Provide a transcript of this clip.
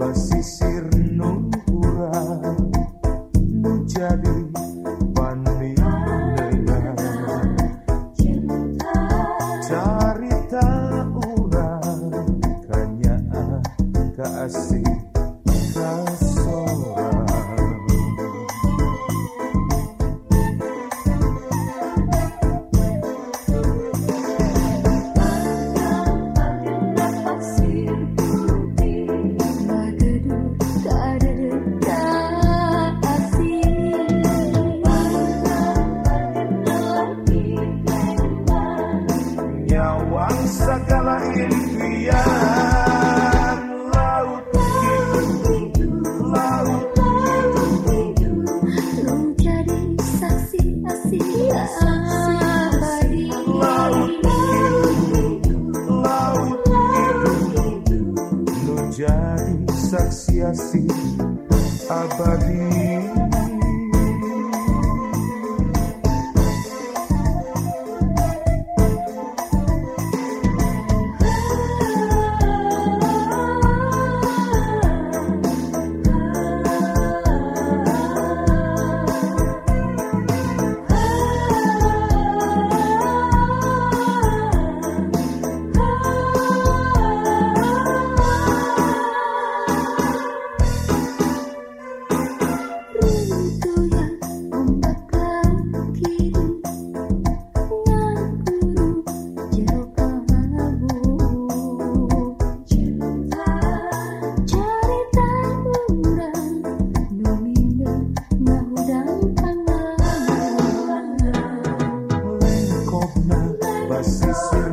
Basisir nungkura Nu jadi pandangan orang segala impian laut laut itu saksi asia laut laut jadi saksi asia abadi sister.